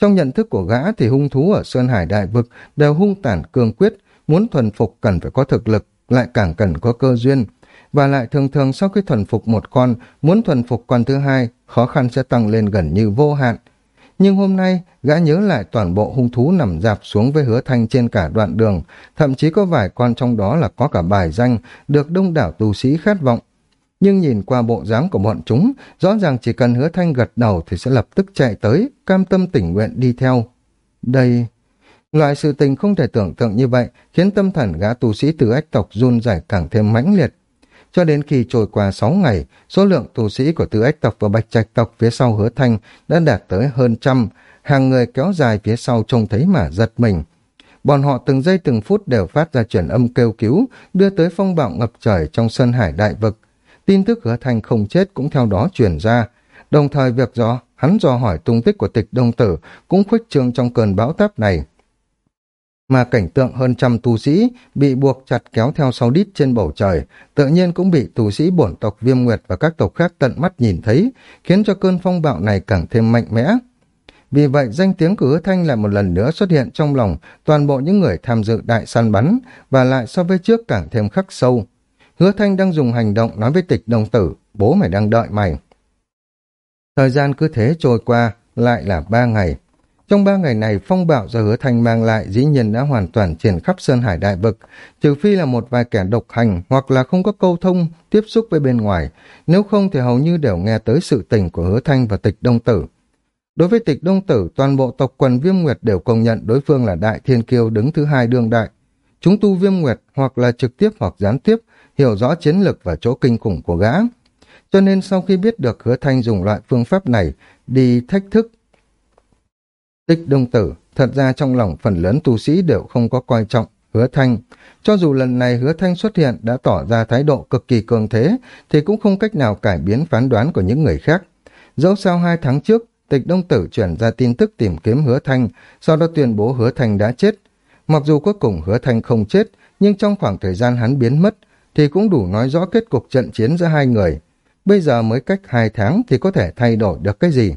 Trong nhận thức của gã thì hung thú ở Sơn Hải Đại Vực đều hung tàn cương quyết, muốn thuần phục cần phải có thực lực, lại càng cần có cơ duyên. Và lại thường thường sau khi thuần phục một con, muốn thuần phục con thứ hai, khó khăn sẽ tăng lên gần như vô hạn. Nhưng hôm nay, gã nhớ lại toàn bộ hung thú nằm dạp xuống với hứa thanh trên cả đoạn đường, thậm chí có vài con trong đó là có cả bài danh, được đông đảo tu sĩ khát vọng. Nhưng nhìn qua bộ dáng của bọn chúng, rõ ràng chỉ cần hứa thanh gật đầu thì sẽ lập tức chạy tới, cam tâm tình nguyện đi theo. Đây... Loại sự tình không thể tưởng tượng như vậy khiến tâm thần gã tu sĩ từ ách tộc run rẩy càng thêm mãnh liệt. Cho đến khi trôi qua 6 ngày, số lượng tu sĩ của tứ ách tộc và bạch trạch tộc phía sau hứa thanh đã đạt tới hơn trăm, hàng người kéo dài phía sau trông thấy mà giật mình. Bọn họ từng giây từng phút đều phát ra chuyển âm kêu cứu, đưa tới phong bạo ngập trời trong sân hải đại vực. Tin tức hứa thanh không chết cũng theo đó truyền ra. Đồng thời việc do hắn do hỏi tung tích của tịch đông tử cũng khuếch trương trong cơn bão táp này mà cảnh tượng hơn trăm tu sĩ bị buộc chặt kéo theo sau đít trên bầu trời, tự nhiên cũng bị tu sĩ bổn tộc Viêm Nguyệt và các tộc khác tận mắt nhìn thấy, khiến cho cơn phong bạo này càng thêm mạnh mẽ. Vì vậy, danh tiếng của hứa thanh lại một lần nữa xuất hiện trong lòng toàn bộ những người tham dự đại săn bắn, và lại so với trước càng thêm khắc sâu. Hứa thanh đang dùng hành động nói với tịch đồng tử, bố mày đang đợi mày. Thời gian cứ thế trôi qua, lại là ba ngày. Trong ba ngày này, phong bạo do hứa thanh mang lại dĩ nhiên đã hoàn toàn triển khắp Sơn Hải Đại Vực, trừ phi là một vài kẻ độc hành hoặc là không có câu thông, tiếp xúc với bên ngoài, nếu không thì hầu như đều nghe tới sự tình của hứa thanh và tịch đông tử. Đối với tịch đông tử, toàn bộ tộc quần viêm nguyệt đều công nhận đối phương là đại thiên kiêu đứng thứ hai đương đại. Chúng tu viêm nguyệt hoặc là trực tiếp hoặc gián tiếp, hiểu rõ chiến lực và chỗ kinh khủng của gã. Cho nên sau khi biết được hứa thanh dùng loại phương pháp này đi thách thức Tích đông tử, thật ra trong lòng phần lớn tu sĩ đều không có coi trọng hứa thanh. Cho dù lần này hứa thanh xuất hiện đã tỏ ra thái độ cực kỳ cường thế, thì cũng không cách nào cải biến phán đoán của những người khác. Dẫu sao hai tháng trước, tịch đông tử chuyển ra tin tức tìm kiếm hứa thanh, sau đó tuyên bố hứa thanh đã chết. Mặc dù cuối cùng hứa thanh không chết, nhưng trong khoảng thời gian hắn biến mất, thì cũng đủ nói rõ kết cục trận chiến giữa hai người. Bây giờ mới cách hai tháng thì có thể thay đổi được cái gì?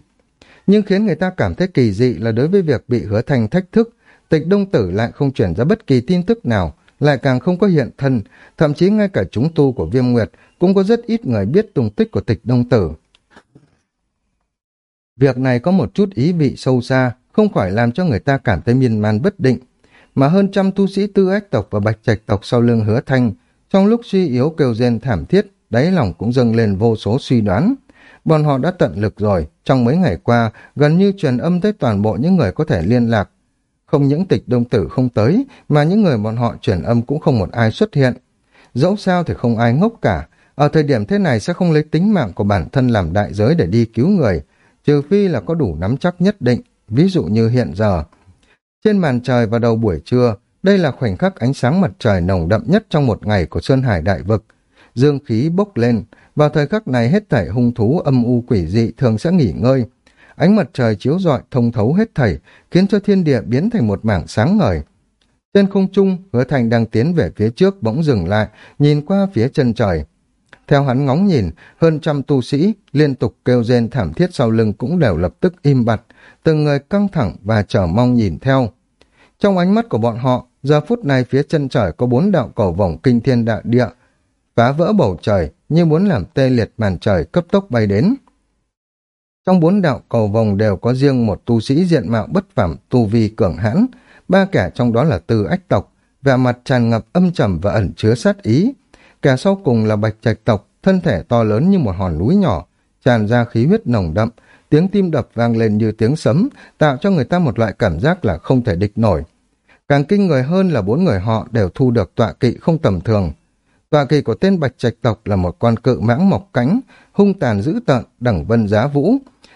nhưng khiến người ta cảm thấy kỳ dị là đối với việc bị hứa thành thách thức, tịch đông tử lại không chuyển ra bất kỳ tin tức nào, lại càng không có hiện thân, thậm chí ngay cả chúng tu của viêm nguyệt cũng có rất ít người biết tung tích của tịch đông tử. Việc này có một chút ý vị sâu xa, không khỏi làm cho người ta cảm thấy miên man bất định, mà hơn trăm tu sĩ tư ách tộc và bạch trạch tộc sau lưng hứa thanh, trong lúc suy yếu kêu rên thảm thiết, đáy lòng cũng dâng lên vô số suy đoán. Bọn họ đã tận lực rồi, trong mấy ngày qua, gần như truyền âm tới toàn bộ những người có thể liên lạc. Không những tịch đông tử không tới, mà những người bọn họ truyền âm cũng không một ai xuất hiện. Dẫu sao thì không ai ngốc cả, ở thời điểm thế này sẽ không lấy tính mạng của bản thân làm đại giới để đi cứu người. trừ phi là có đủ nắm chắc nhất định, ví dụ như hiện giờ. Trên màn trời vào đầu buổi trưa, đây là khoảnh khắc ánh sáng mặt trời nồng đậm nhất trong một ngày của Sơn Hải Đại Vực. Dương khí bốc lên, vào thời khắc này hết thảy hung thú âm u quỷ dị thường sẽ nghỉ ngơi. Ánh mặt trời chiếu rọi thông thấu hết thảy, khiến cho thiên địa biến thành một mảng sáng ngời. Trên không trung, hứa thành đang tiến về phía trước bỗng dừng lại, nhìn qua phía chân trời. Theo hắn ngóng nhìn, hơn trăm tu sĩ liên tục kêu rên thảm thiết sau lưng cũng đều lập tức im bặt, từng người căng thẳng và chờ mong nhìn theo. Trong ánh mắt của bọn họ, giờ phút này phía chân trời có bốn đạo cầu vòng kinh thiên đại địa, phá vỡ bầu trời như muốn làm tê liệt màn trời cấp tốc bay đến. Trong bốn đạo cầu vòng đều có riêng một tu sĩ diện mạo bất phàm tu vi cường hãn, ba kẻ trong đó là từ ách tộc, vẻ mặt tràn ngập âm trầm và ẩn chứa sát ý. Kẻ sau cùng là bạch trạch tộc, thân thể to lớn như một hòn núi nhỏ, tràn ra khí huyết nồng đậm, tiếng tim đập vang lên như tiếng sấm, tạo cho người ta một loại cảm giác là không thể địch nổi. Càng kinh người hơn là bốn người họ đều thu được tọa kỵ không tầm thường. Tọa kỵ của tên Bạch Trạch tộc là một con cự mãng mọc cánh, hung tàn dữ tợn, đẳng vân giá vũ.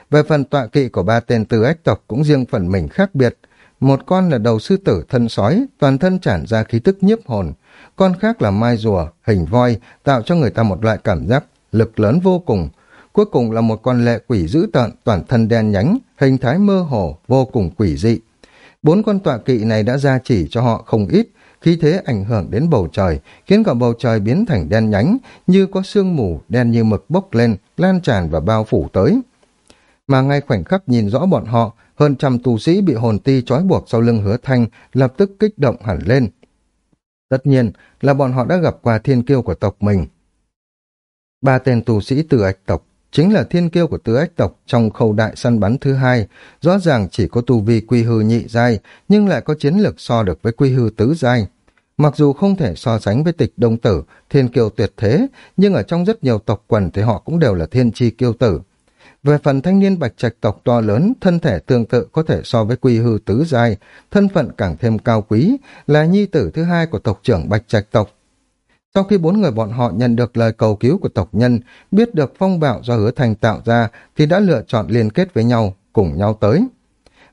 Về phần tọa kỵ của ba tên tư ách tộc cũng riêng phần mình khác biệt. Một con là đầu sư tử thân sói, toàn thân tràn ra khí tức nhiếp hồn. Con khác là mai rùa, hình voi, tạo cho người ta một loại cảm giác lực lớn vô cùng. Cuối cùng là một con lệ quỷ dữ tợn, toàn thân đen nhánh, hình thái mơ hồ, vô cùng quỷ dị. Bốn con tọa kỵ này đã ra chỉ cho họ không ít, khí thế ảnh hưởng đến bầu trời, khiến cả bầu trời biến thành đen nhánh, như có sương mù, đen như mực bốc lên, lan tràn và bao phủ tới. Mà ngay khoảnh khắc nhìn rõ bọn họ, hơn trăm tù sĩ bị hồn ti trói buộc sau lưng hứa thanh, lập tức kích động hẳn lên. Tất nhiên là bọn họ đã gặp qua thiên kiêu của tộc mình. Ba tên tù sĩ từ ạch tộc chính là thiên kiêu của tứ ách tộc trong khâu đại săn bắn thứ hai, rõ ràng chỉ có tu vi quy hư nhị giai, nhưng lại có chiến lược so được với quy hư tứ giai. Mặc dù không thể so sánh với tịch đông tử, thiên kiêu tuyệt thế, nhưng ở trong rất nhiều tộc quần thì họ cũng đều là thiên chi kiêu tử. Về phần thanh niên bạch trạch tộc to lớn, thân thể tương tự có thể so với quy hư tứ giai, thân phận càng thêm cao quý, là nhi tử thứ hai của tộc trưởng bạch trạch tộc, sau khi bốn người bọn họ nhận được lời cầu cứu của tộc nhân, biết được phong bạo do hứa thành tạo ra thì đã lựa chọn liên kết với nhau, cùng nhau tới.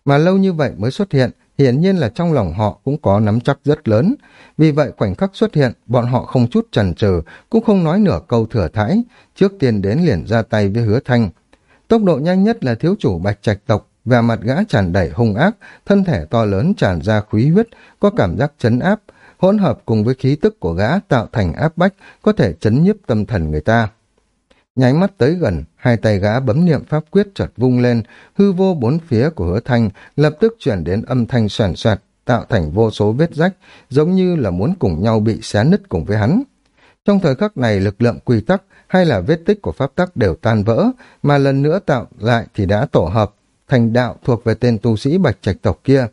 Mà lâu như vậy mới xuất hiện, hiển nhiên là trong lòng họ cũng có nắm chắc rất lớn. Vì vậy khoảnh khắc xuất hiện, bọn họ không chút chần chừ, cũng không nói nửa câu thừa thãi, trước tiên đến liền ra tay với hứa thanh. Tốc độ nhanh nhất là thiếu chủ bạch trạch tộc, và mặt gã tràn đầy hung ác, thân thể to lớn tràn ra khí huyết, có cảm giác chấn áp, hỗn hợp cùng với khí tức của gã tạo thành áp bách có thể chấn nhiếp tâm thần người ta. Nháy mắt tới gần, hai tay gã bấm niệm pháp quyết chợt vung lên, hư vô bốn phía của hứa thanh lập tức chuyển đến âm thanh soàn soạt, tạo thành vô số vết rách, giống như là muốn cùng nhau bị xé nứt cùng với hắn. Trong thời khắc này lực lượng quy tắc hay là vết tích của pháp tắc đều tan vỡ, mà lần nữa tạo lại thì đã tổ hợp, thành đạo thuộc về tên tu sĩ bạch trạch tộc kia.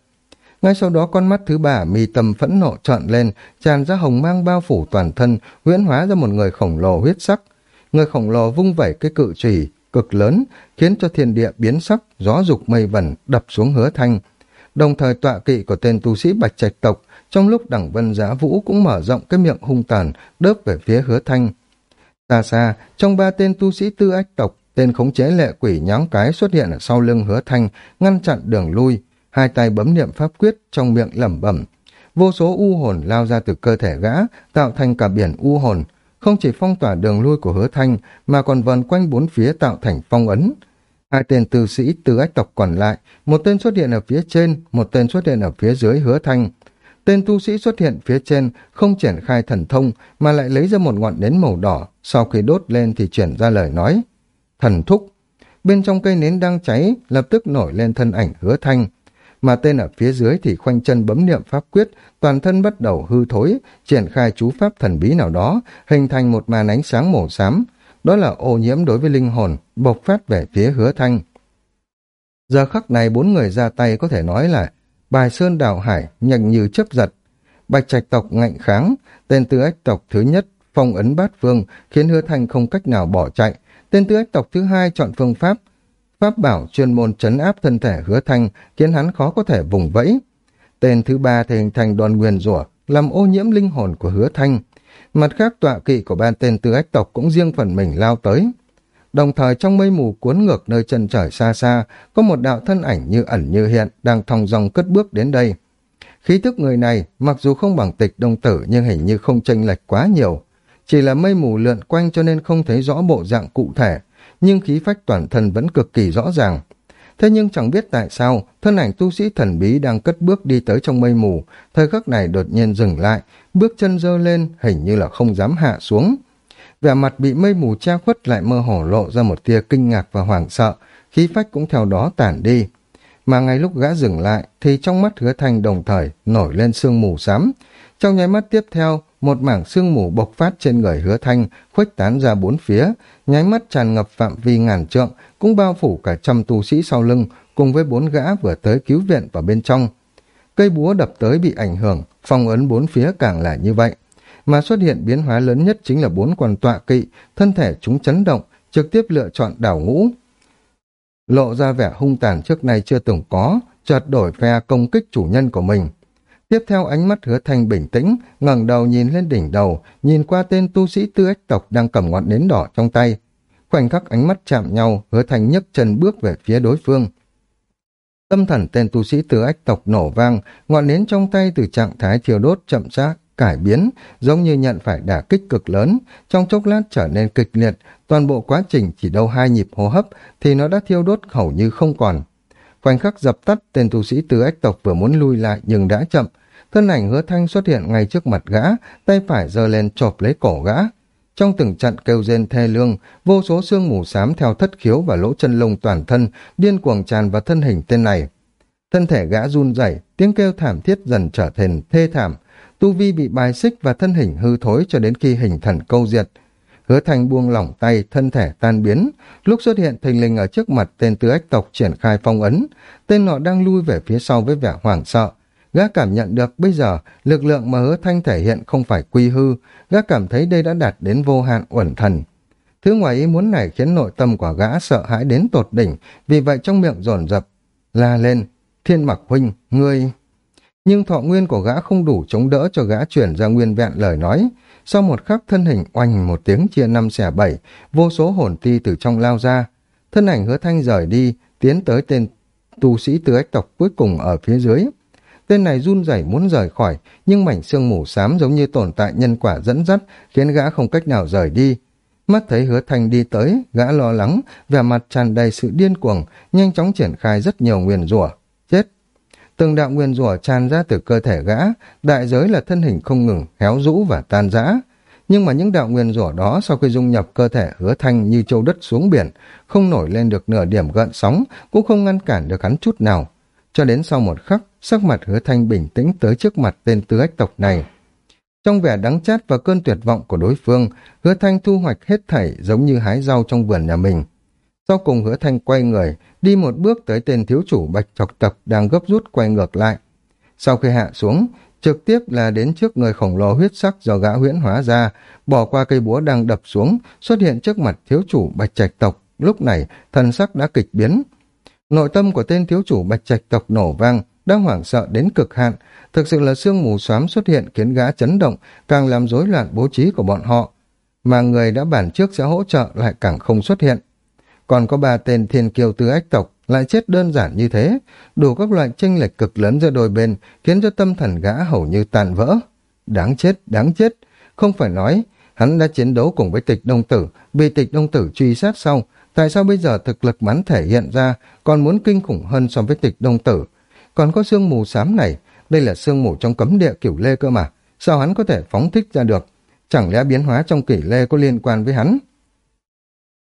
Ngay sau đó con mắt thứ ba mi tâm phẫn nộ trợn lên, tràn ra hồng mang bao phủ toàn thân, huyễn hóa ra một người khổng lồ huyết sắc. Người khổng lồ vung vẩy cái cự trùy cực lớn, khiến cho thiên địa biến sắc, gió dục mây vẩn, đập xuống hứa thanh. Đồng thời tọa kỵ của tên tu sĩ Bạch Trạch tộc, trong lúc đẳng vân giá vũ cũng mở rộng cái miệng hung tàn, đớp về phía hứa thanh. Xa xa, trong ba tên tu sĩ tư ách tộc, tên khống chế lệ quỷ nhóm cái xuất hiện ở sau lưng hứa thanh, ngăn chặn đường lui, hai tay bấm niệm pháp quyết trong miệng lẩm bẩm. Vô số u hồn lao ra từ cơ thể gã, tạo thành cả biển u hồn, không chỉ phong tỏa đường lui của hứa thanh, mà còn vần quanh bốn phía tạo thành phong ấn. Hai tên tư sĩ từ ách tộc còn lại, một tên xuất hiện ở phía trên, một tên xuất hiện ở phía dưới hứa thanh. Tên tu sĩ xuất hiện phía trên không triển khai thần thông mà lại lấy ra một ngọn nến màu đỏ, sau khi đốt lên thì chuyển ra lời nói. Thần thúc. Bên trong cây nến đang cháy, lập tức nổi lên thân ảnh hứa thanh mà tên ở phía dưới thì khoanh chân bấm niệm pháp quyết, toàn thân bắt đầu hư thối, triển khai chú pháp thần bí nào đó, hình thành một màn ánh sáng màu xám. Đó là ô nhiễm đối với linh hồn, bộc phát về phía hứa thanh. Giờ khắc này bốn người ra tay có thể nói là bài sơn đào hải, nhanh như chấp giật. Bạch trạch tộc ngạnh kháng, tên tư ách tộc thứ nhất, phong ấn bát phương, khiến hứa thanh không cách nào bỏ chạy. Tên tư ách tộc thứ hai chọn phương pháp, Pháp bảo chuyên môn chấn áp thân thể hứa thanh khiến hắn khó có thể vùng vẫy. Tên thứ ba thì hình thành đoàn nguyền rủa làm ô nhiễm linh hồn của hứa thanh. Mặt khác tọa kỵ của ban tên tư ách tộc cũng riêng phần mình lao tới. đồng thời trong mây mù cuốn ngược nơi chân trời xa xa, có một đạo thân ảnh như ẩn như hiện đang thong dong cất bước đến đây. Khí thức người này, mặc dù không bằng tịch đông tử nhưng hình như không chênh lệch quá nhiều. Chỉ là mây mù lượn quanh cho nên không thấy rõ bộ dạng cụ thể, nhưng khí phách toàn thân vẫn cực kỳ rõ ràng. Thế nhưng chẳng biết tại sao, thân ảnh tu sĩ thần bí đang cất bước đi tới trong mây mù, thời khắc này đột nhiên dừng lại, bước chân dơ lên, hình như là không dám hạ xuống. Vẻ mặt bị mây mù che khuất lại mơ hồ lộ ra một tia kinh ngạc và hoảng sợ, khí phách cũng theo đó tản đi. Mà ngay lúc gã dừng lại, thì trong mắt hứa thanh đồng thời nổi lên sương mù xám. Trong nháy mắt tiếp theo, một mảng sương mù bộc phát trên người hứa thanh, khuếch tán ra bốn phía, nháy mắt tràn ngập phạm vi ngàn trượng, cũng bao phủ cả trăm tu sĩ sau lưng, cùng với bốn gã vừa tới cứu viện vào bên trong. Cây búa đập tới bị ảnh hưởng, phong ấn bốn phía càng là như vậy. Mà xuất hiện biến hóa lớn nhất chính là bốn quần tọa kỵ, thân thể chúng chấn động, trực tiếp lựa chọn đảo ngũ. Lộ ra vẻ hung tàn trước nay chưa từng có, chợt đổi phe công kích chủ nhân của mình. Tiếp theo ánh mắt hứa thanh bình tĩnh, ngẩng đầu nhìn lên đỉnh đầu, nhìn qua tên tu sĩ tư ếch tộc đang cầm ngọn nến đỏ trong tay. Khoảnh khắc ánh mắt chạm nhau, hứa thanh nhấc chân bước về phía đối phương. Tâm thần tên tu sĩ tư ếch tộc nổ vang, ngọn nến trong tay từ trạng thái thiêu đốt chậm rãi cải biến, giống như nhận phải đả kích cực lớn, trong chốc lát trở nên kịch liệt, toàn bộ quá trình chỉ đâu hai nhịp hô hấp thì nó đã thiêu đốt hầu như không còn. Khoảnh khắc dập tắt, tên tu sĩ tứ ách tộc vừa muốn lui lại nhưng đã chậm, thân ảnh hứa thanh xuất hiện ngay trước mặt gã, tay phải giơ lên chộp lấy cổ gã. Trong từng trận kêu rên thê lương, vô số xương mù xám theo thất khiếu và lỗ chân lông toàn thân, điên cuồng tràn vào thân hình tên này. Thân thể gã run rẩy, tiếng kêu thảm thiết dần trở thành thê thảm, tu vi bị bài xích và thân hình hư thối cho đến khi hình thần câu diệt. Hứa thanh buông lỏng tay, thân thể tan biến, lúc xuất hiện thình lình ở trước mặt tên tứ ách tộc triển khai phong ấn, tên nọ đang lui về phía sau với vẻ hoảng sợ, Gã cảm nhận được bây giờ lực lượng mà hứa thanh thể hiện không phải quy hư, gã cảm thấy đây đã đạt đến vô hạn uẩn thần. Thứ ngoài ý muốn này khiến nội tâm của gã sợ hãi đến tột đỉnh, vì vậy trong miệng dồn dập la lên, thiên mặc huynh, ngươi... Nhưng thọ nguyên của gã không đủ chống đỡ cho gã chuyển ra nguyên vẹn lời nói. Sau một khắc thân hình oanh một tiếng chia năm xẻ bảy, vô số hồn ti từ trong lao ra. Thân ảnh hứa thanh rời đi, tiến tới tên tu sĩ tứ ách tộc cuối cùng ở phía dưới. Tên này run rẩy muốn rời khỏi, nhưng mảnh xương mù xám giống như tồn tại nhân quả dẫn dắt, khiến gã không cách nào rời đi. Mắt thấy hứa thanh đi tới, gã lo lắng, vẻ mặt tràn đầy sự điên cuồng, nhanh chóng triển khai rất nhiều nguyền rủa Từng đạo nguyên rủa tràn ra từ cơ thể gã, đại giới là thân hình không ngừng, héo rũ và tan rã. Nhưng mà những đạo nguyên rủa đó sau khi dung nhập cơ thể hứa thanh như châu đất xuống biển, không nổi lên được nửa điểm gợn sóng, cũng không ngăn cản được hắn chút nào. Cho đến sau một khắc, sắc mặt hứa thanh bình tĩnh tới trước mặt tên tứ ách tộc này. Trong vẻ đắng chát và cơn tuyệt vọng của đối phương, hứa thanh thu hoạch hết thảy giống như hái rau trong vườn nhà mình. Sau cùng hứa thanh quay người, đi một bước tới tên thiếu chủ bạch chọc tập đang gấp rút quay ngược lại. Sau khi hạ xuống, trực tiếp là đến trước người khổng lồ huyết sắc do gã huyễn hóa ra, bỏ qua cây búa đang đập xuống, xuất hiện trước mặt thiếu chủ bạch trạch tộc. Lúc này, thần sắc đã kịch biến. Nội tâm của tên thiếu chủ bạch trạch tộc nổ vang, đang hoảng sợ đến cực hạn, thực sự là sương mù xám xuất hiện khiến gã chấn động, càng làm rối loạn bố trí của bọn họ. Mà người đã bản trước sẽ hỗ trợ lại càng không xuất hiện. Còn có ba tên thiên kiêu tư ách tộc lại chết đơn giản như thế, đủ các loại tranh lệch cực lớn giữa đôi bên, khiến cho tâm thần gã hầu như tàn vỡ. Đáng chết, đáng chết, không phải nói, hắn đã chiến đấu cùng với tịch đông tử, bị tịch đông tử truy sát sau, tại sao bây giờ thực lực mắn thể hiện ra còn muốn kinh khủng hơn so với tịch đông tử, còn có sương mù xám này, đây là sương mù trong cấm địa cửu lê cơ mà. Sao hắn có thể phóng thích ra được? Chẳng lẽ biến hóa trong kỷ lê có liên quan với hắn?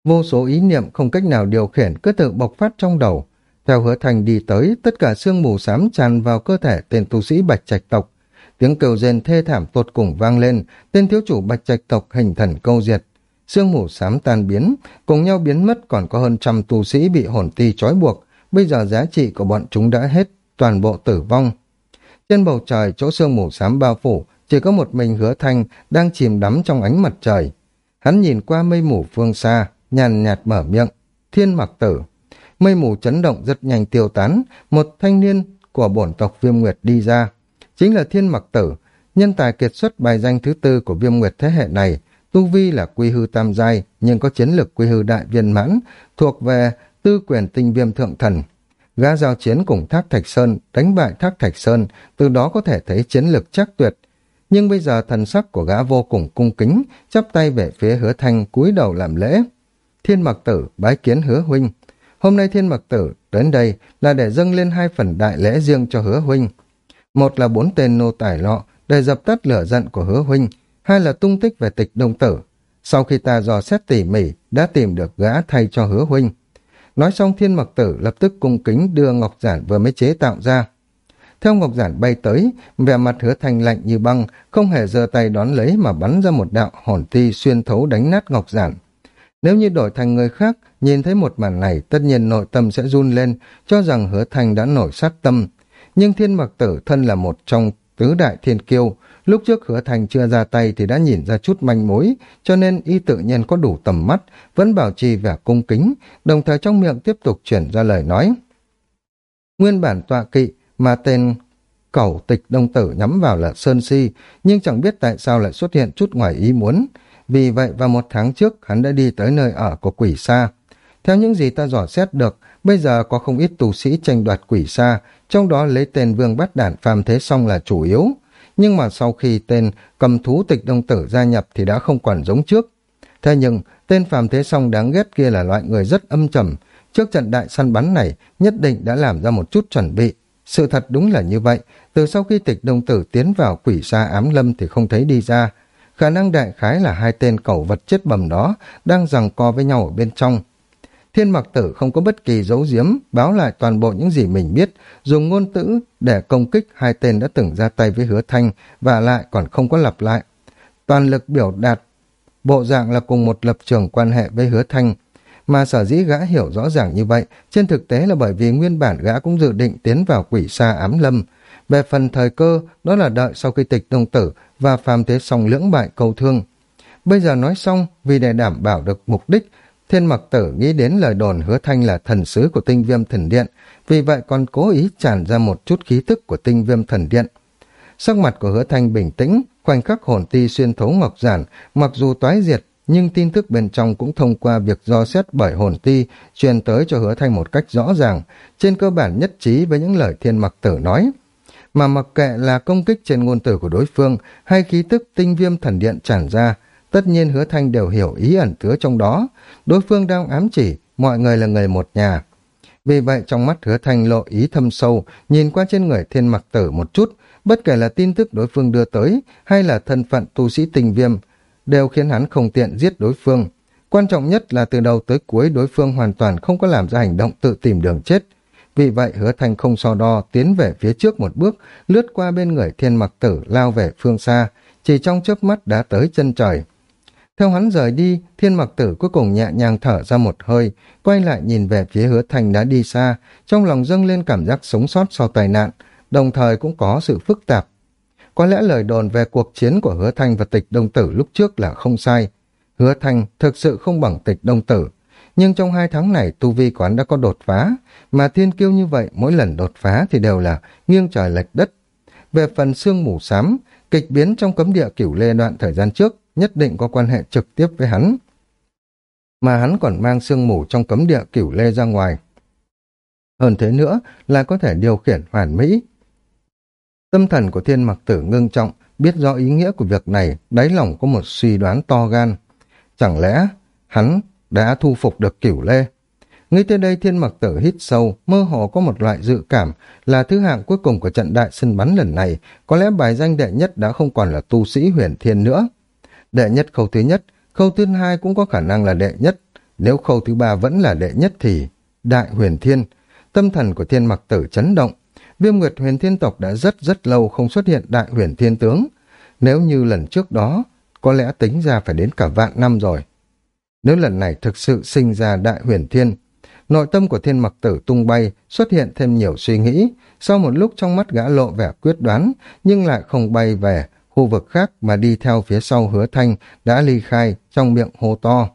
Vô số ý niệm không cách nào điều khiển cứ tự bộc phát trong đầu. Theo hứa thành đi tới, tất cả sương mù xám tràn vào cơ thể tên tu sĩ bạch trạch tộc. Tiếng kêu rên thê thảm tột cùng vang lên, tên thiếu chủ bạch trạch tộc hình thần câu diệt. Sương mù xám tan biến, cùng nhau biến mất còn có hơn trăm tu sĩ bị hồn ti trói buộc. Bây giờ giá trị của bọn chúng đã hết, toàn bộ tử vong. Trên bầu trời chỗ sương mù xám bao phủ, chỉ có một mình hứa thanh đang chìm đắm trong ánh mặt trời. Hắn nhìn qua mây mù phương xa, nhàn nhạt mở miệng, thiên mặc tử. Mây mù chấn động rất nhanh tiêu tán, một thanh niên của bổn tộc viêm nguyệt đi ra. Chính là thiên mặc tử, nhân tài kiệt xuất bài danh thứ tư của viêm nguyệt thế hệ này, tu vi là quy hư tam giai, nhưng có chiến lực quy hư đại viên mãn, thuộc về tư quyền tinh viêm thượng thần. Gã giao chiến cùng Thác Thạch Sơn, đánh bại Thác Thạch Sơn, từ đó có thể thấy chiến lực chắc tuyệt. Nhưng bây giờ thần sắc của gã vô cùng cung kính, chắp tay về phía hứa thanh cúi đầu làm lễ. Thiên mặc tử bái kiến hứa huynh. Hôm nay thiên mặc tử đến đây là để dâng lên hai phần đại lễ riêng cho hứa huynh. Một là bốn tên nô tài lọ để dập tắt lửa giận của hứa huynh, hai là tung tích về tịch đông tử. Sau khi ta dò xét tỉ mỉ, đã tìm được gã thay cho hứa huynh. Nói xong thiên mặc tử lập tức cung kính đưa ngọc giản vừa mới chế tạo ra. Theo ngọc giản bay tới, vẻ mặt hứa thanh lạnh như băng, không hề giơ tay đón lấy mà bắn ra một đạo hồn ti xuyên thấu đánh nát ngọc giản. Nếu như đổi thành người khác, nhìn thấy một màn này tất nhiên nội tâm sẽ run lên, cho rằng hứa thành đã nổi sát tâm. Nhưng thiên mặc tử thân là một trong tứ đại thiên kiêu, lúc trước hứa thành chưa ra tay thì đã nhìn ra chút manh mối, cho nên y tự nhiên có đủ tầm mắt, vẫn bảo trì vẻ cung kính, đồng thời trong miệng tiếp tục chuyển ra lời nói. Nguyên bản tọa kỵ mà tên cẩu tịch đông tử nhắm vào là Sơn Si, nhưng chẳng biết tại sao lại xuất hiện chút ngoài ý muốn. Vì vậy vào một tháng trước hắn đã đi tới nơi ở của quỷ sa. Theo những gì ta dò xét được, bây giờ có không ít tù sĩ tranh đoạt quỷ sa, trong đó lấy tên vương bát đản phàm thế song là chủ yếu. Nhưng mà sau khi tên cầm thú tịch đông tử gia nhập thì đã không còn giống trước. Thế nhưng, tên phàm thế song đáng ghét kia là loại người rất âm trầm. Trước trận đại săn bắn này, nhất định đã làm ra một chút chuẩn bị. Sự thật đúng là như vậy, từ sau khi tịch đông tử tiến vào quỷ sa ám lâm thì không thấy đi ra. Khả năng đại khái là hai tên cẩu vật chết bầm đó đang giằng co với nhau ở bên trong. Thiên mặc tử không có bất kỳ dấu diếm, báo lại toàn bộ những gì mình biết, dùng ngôn tử để công kích hai tên đã từng ra tay với hứa thanh và lại còn không có lặp lại. Toàn lực biểu đạt, bộ dạng là cùng một lập trường quan hệ với hứa thanh, mà sở dĩ gã hiểu rõ ràng như vậy, trên thực tế là bởi vì nguyên bản gã cũng dự định tiến vào quỷ xa ám lâm. Về phần thời cơ, đó là đợi sau khi tịch đông tử và phàm thế song lưỡng bại cầu thương. Bây giờ nói xong, vì để đảm bảo được mục đích, thiên mặc tử nghĩ đến lời đồn hứa thanh là thần sứ của tinh viêm thần điện, vì vậy còn cố ý tràn ra một chút khí tức của tinh viêm thần điện. Sắc mặt của hứa thanh bình tĩnh, khoảnh khắc hồn ti xuyên thấu ngọc giản, mặc dù toái diệt nhưng tin tức bên trong cũng thông qua việc do xét bởi hồn ti truyền tới cho hứa thanh một cách rõ ràng, trên cơ bản nhất trí với những lời thiên mặc tử nói. Mà mặc kệ là công kích trên ngôn tử của đối phương hay khí tức tinh viêm thần điện tràn ra, tất nhiên hứa thanh đều hiểu ý ẩn chứa trong đó. Đối phương đang ám chỉ mọi người là người một nhà. Vì vậy trong mắt hứa thanh lộ ý thâm sâu, nhìn qua trên người thiên mặc tử một chút, bất kể là tin tức đối phương đưa tới hay là thân phận tu sĩ tinh viêm, đều khiến hắn không tiện giết đối phương. Quan trọng nhất là từ đầu tới cuối đối phương hoàn toàn không có làm ra hành động tự tìm đường chết. Vì vậy hứa thanh không so đo tiến về phía trước một bước, lướt qua bên người thiên mặc tử lao về phương xa, chỉ trong chớp mắt đã tới chân trời. Theo hắn rời đi, thiên mặc tử cuối cùng nhẹ nhàng thở ra một hơi, quay lại nhìn về phía hứa thanh đã đi xa, trong lòng dâng lên cảm giác sống sót sau tai nạn, đồng thời cũng có sự phức tạp có lẽ lời đồn về cuộc chiến của Hứa Thanh và tịch Đông Tử lúc trước là không sai. Hứa Thanh thực sự không bằng tịch Đông Tử. Nhưng trong hai tháng này tu vi quán đã có đột phá, mà thiên kiêu như vậy mỗi lần đột phá thì đều là nghiêng trời lệch đất. Về phần xương mù xám, kịch biến trong cấm địa cửu lê đoạn thời gian trước nhất định có quan hệ trực tiếp với hắn. Mà hắn còn mang xương mù trong cấm địa cửu lê ra ngoài. Hơn thế nữa là có thể điều khiển hoàn mỹ, Tâm thần của thiên mặc tử ngưng trọng, biết rõ ý nghĩa của việc này, đáy lòng có một suy đoán to gan. Chẳng lẽ hắn đã thu phục được cửu lê? Nghĩ tới đây thiên mặc tử hít sâu, mơ hồ có một loại dự cảm là thứ hạng cuối cùng của trận đại sân bắn lần này, có lẽ bài danh đệ nhất đã không còn là tu sĩ huyền thiên nữa. Đệ nhất khâu thứ nhất, khâu thứ hai cũng có khả năng là đệ nhất, nếu khâu thứ ba vẫn là đệ nhất thì đại huyền thiên. Tâm thần của thiên mặc tử chấn động, Viêm Nguyệt huyền thiên tộc đã rất rất lâu không xuất hiện đại huyền thiên tướng. Nếu như lần trước đó, có lẽ tính ra phải đến cả vạn năm rồi. Nếu lần này thực sự sinh ra đại huyền thiên, nội tâm của thiên mặc tử tung bay, xuất hiện thêm nhiều suy nghĩ, sau một lúc trong mắt gã lộ vẻ quyết đoán, nhưng lại không bay về khu vực khác mà đi theo phía sau hứa thanh đã ly khai trong miệng hô to.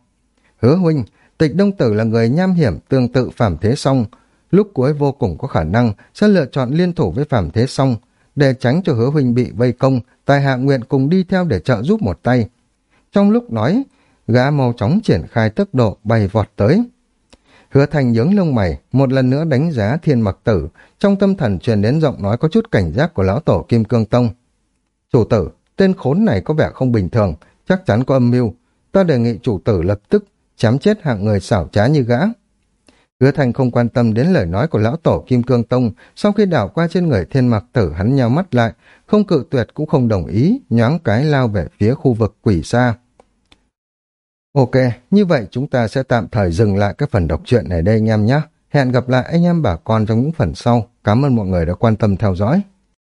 Hứa huynh, tịch đông tử là người nham hiểm tương tự phạm thế song, lúc cuối vô cùng có khả năng sẽ lựa chọn liên thủ với Phạm Thế Song để tránh cho hứa huynh bị vây công, tài hạ nguyện cùng đi theo để trợ giúp một tay. Trong lúc nói, gã mau chóng triển khai tốc độ bay vọt tới. Hứa thành nhướng lông mày, một lần nữa đánh giá thiên mặc tử, trong tâm thần truyền đến giọng nói có chút cảnh giác của lão tổ Kim Cương Tông. Chủ tử, tên khốn này có vẻ không bình thường, chắc chắn có âm mưu. Ta đề nghị chủ tử lập tức chém chết hạng người xảo trá như gã. Hứa thành không quan tâm đến lời nói của lão tổ Kim Cương Tông, sau khi đảo qua trên người thiên mặc tử hắn nhào mắt lại, không cự tuyệt cũng không đồng ý, nhoáng cái lao về phía khu vực quỷ xa. Ok, như vậy chúng ta sẽ tạm thời dừng lại cái phần đọc truyện này đây anh em nhé. Hẹn gặp lại anh em bà con trong những phần sau. Cảm ơn mọi người đã quan tâm theo dõi.